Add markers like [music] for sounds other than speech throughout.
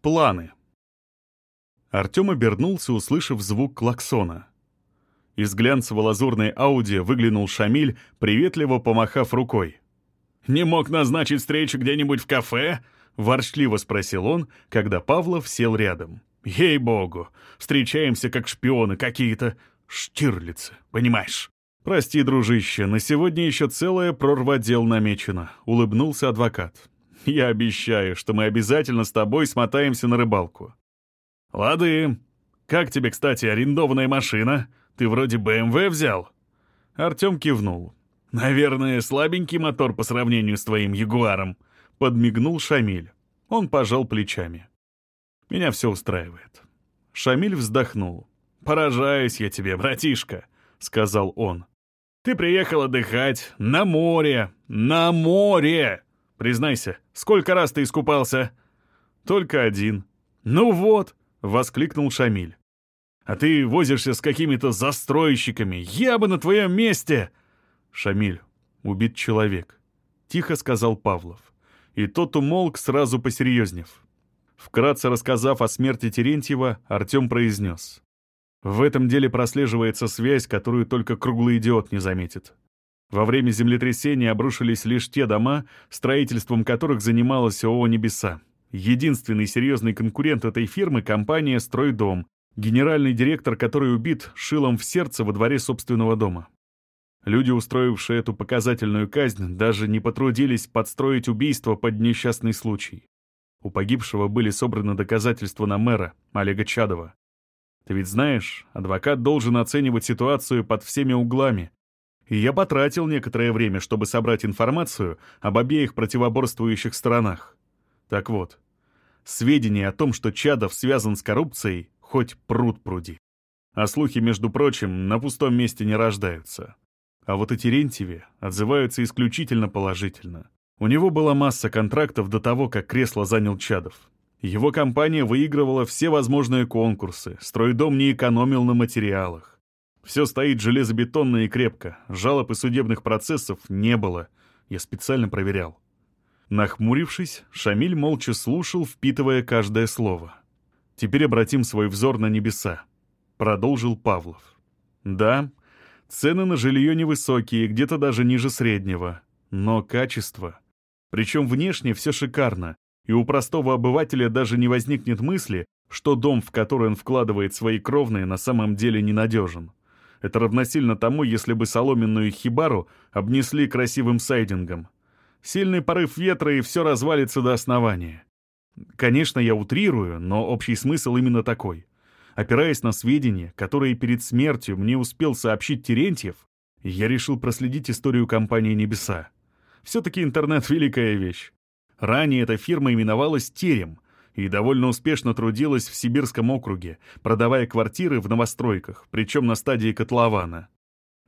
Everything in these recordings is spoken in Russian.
Планы. Артем обернулся, услышав звук клаксона. Из глянцево-лазурной Ауди выглянул Шамиль, приветливо помахав рукой. «Не мог назначить встречу где-нибудь в кафе?» — ворчливо спросил он, когда Павлов сел рядом. «Ей-богу, встречаемся как шпионы какие-то. Штирлицы, понимаешь?» «Прости, дружище, на сегодня еще целая прорва дел намечена», — улыбнулся адвокат. «Я обещаю, что мы обязательно с тобой смотаемся на рыбалку». «Лады. Как тебе, кстати, арендованная машина? Ты вроде БМВ взял?» Артем кивнул. «Наверное, слабенький мотор по сравнению с твоим Ягуаром», — подмигнул Шамиль. Он пожал плечами. «Меня все устраивает». Шамиль вздохнул. «Поражаюсь я тебе, братишка», — сказал он. Ты приехал отдыхать на море, на море! Признайся, сколько раз ты искупался?» «Только один». «Ну вот!» — воскликнул Шамиль. «А ты возишься с какими-то застройщиками. Я бы на твоем месте...» «Шамиль, убит человек», — тихо сказал Павлов. И тот умолк, сразу посерьезнев. Вкратце рассказав о смерти Терентьева, Артем произнес. В этом деле прослеживается связь, которую только круглый идиот не заметит. Во время землетрясения обрушились лишь те дома, строительством которых занималась ООО «Небеса». Единственный серьезный конкурент этой фирмы — компания «Стройдом», генеральный директор, который убит шилом в сердце во дворе собственного дома. Люди, устроившие эту показательную казнь, даже не потрудились подстроить убийство под несчастный случай. У погибшего были собраны доказательства на мэра, Олега Чадова. Ты ведь знаешь, адвокат должен оценивать ситуацию под всеми углами. И я потратил некоторое время, чтобы собрать информацию об обеих противоборствующих сторонах. Так вот, сведения о том, что Чадов связан с коррупцией, хоть пруд пруди. А слухи, между прочим, на пустом месте не рождаются. А вот о Терентьеве отзываются исключительно положительно. У него была масса контрактов до того, как кресло занял Чадов. Его компания выигрывала все возможные конкурсы, стройдом не экономил на материалах. Все стоит железобетонно и крепко, жалоб и судебных процессов не было. Я специально проверял. Нахмурившись, Шамиль молча слушал, впитывая каждое слово. «Теперь обратим свой взор на небеса», — продолжил Павлов. «Да, цены на жилье невысокие, где-то даже ниже среднего, но качество. Причем внешне все шикарно, и у простого обывателя даже не возникнет мысли, что дом, в который он вкладывает свои кровные, на самом деле ненадежен. Это равносильно тому, если бы соломенную хибару обнесли красивым сайдингом. Сильный порыв ветра, и все развалится до основания. Конечно, я утрирую, но общий смысл именно такой. Опираясь на сведения, которые перед смертью мне успел сообщить Терентьев, я решил проследить историю компании «Небеса». Все-таки интернет — [laughs] великая вещь. Ранее эта фирма именовалась «Терем» и довольно успешно трудилась в Сибирском округе, продавая квартиры в новостройках, причем на стадии котлована.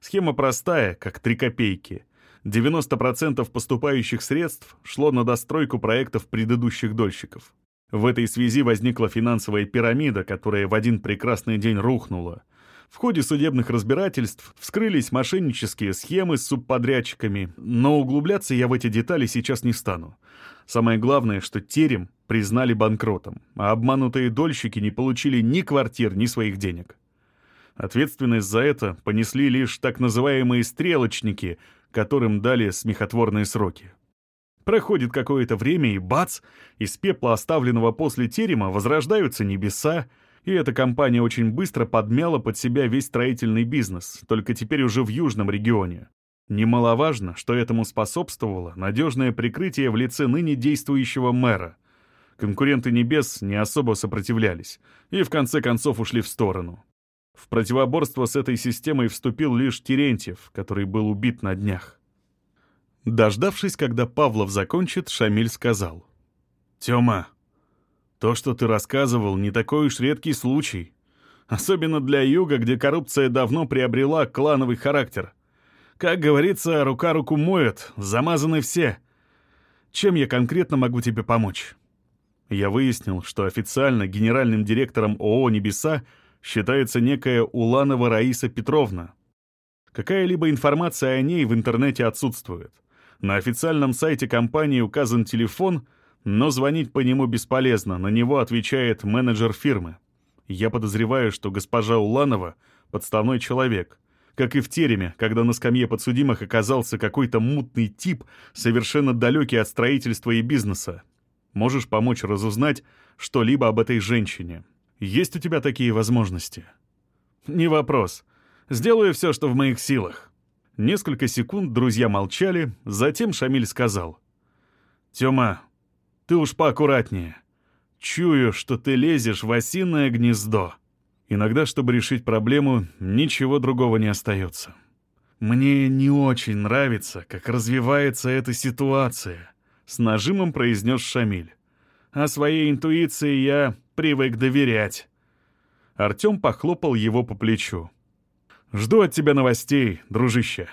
Схема простая, как три копейки. 90% поступающих средств шло на достройку проектов предыдущих дольщиков. В этой связи возникла финансовая пирамида, которая в один прекрасный день рухнула. В ходе судебных разбирательств вскрылись мошеннические схемы с субподрядчиками, но углубляться я в эти детали сейчас не стану. Самое главное, что терем признали банкротом, а обманутые дольщики не получили ни квартир, ни своих денег. Ответственность за это понесли лишь так называемые «стрелочники», которым дали смехотворные сроки. Проходит какое-то время, и бац, из пепла, оставленного после терема, возрождаются небеса, и эта компания очень быстро подмяла под себя весь строительный бизнес, только теперь уже в южном регионе. Немаловажно, что этому способствовало надежное прикрытие в лице ныне действующего мэра. Конкуренты небес не особо сопротивлялись и в конце концов ушли в сторону. В противоборство с этой системой вступил лишь Терентьев, который был убит на днях. Дождавшись, когда Павлов закончит, Шамиль сказал. «Тёма, то, что ты рассказывал, не такой уж редкий случай. Особенно для юга, где коррупция давно приобрела клановый характер. Как говорится, рука руку моет, замазаны все. Чем я конкретно могу тебе помочь? Я выяснил, что официально генеральным директором ООО «Небеса» считается некая Уланова Раиса Петровна. Какая-либо информация о ней в интернете отсутствует. На официальном сайте компании указан телефон, Но звонить по нему бесполезно, на него отвечает менеджер фирмы. Я подозреваю, что госпожа Уланова — подставной человек. Как и в тереме, когда на скамье подсудимых оказался какой-то мутный тип, совершенно далекий от строительства и бизнеса. Можешь помочь разузнать что-либо об этой женщине. Есть у тебя такие возможности? Не вопрос. Сделаю все, что в моих силах. Несколько секунд друзья молчали, затем Шамиль сказал. «Тёма, ты уж поаккуратнее. Чую, что ты лезешь в осиное гнездо. Иногда, чтобы решить проблему, ничего другого не остается. Мне не очень нравится, как развивается эта ситуация», — с нажимом произнес Шамиль. «А своей интуиции я привык доверять». Артем похлопал его по плечу. «Жду от тебя новостей, дружище».